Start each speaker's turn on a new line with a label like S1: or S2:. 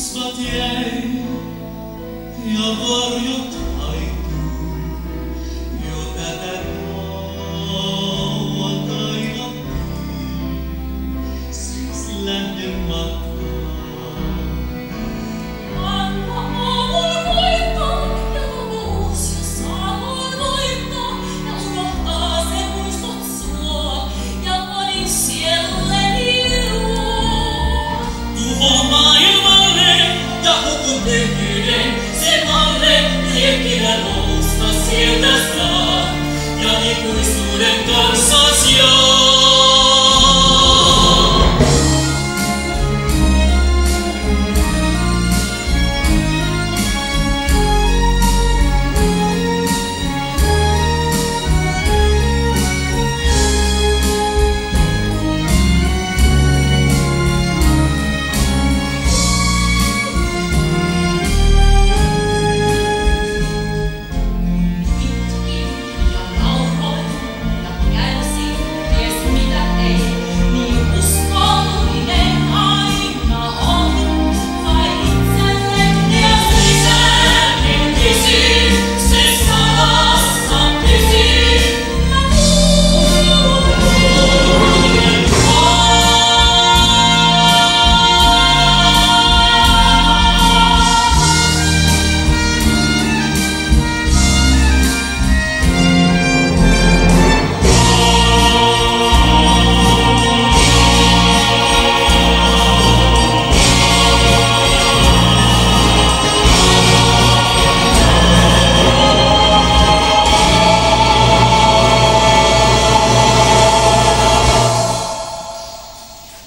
S1: Svatjej, ja varjo Sieltä saa, ja ikuisuuden kanssa.